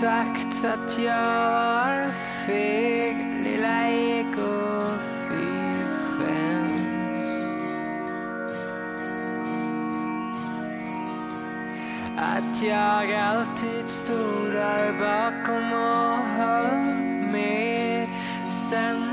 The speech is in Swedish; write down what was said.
sagt att jag var feg, lilla ego, fy skäms. Att jag alltid stod där bakom och höll med sen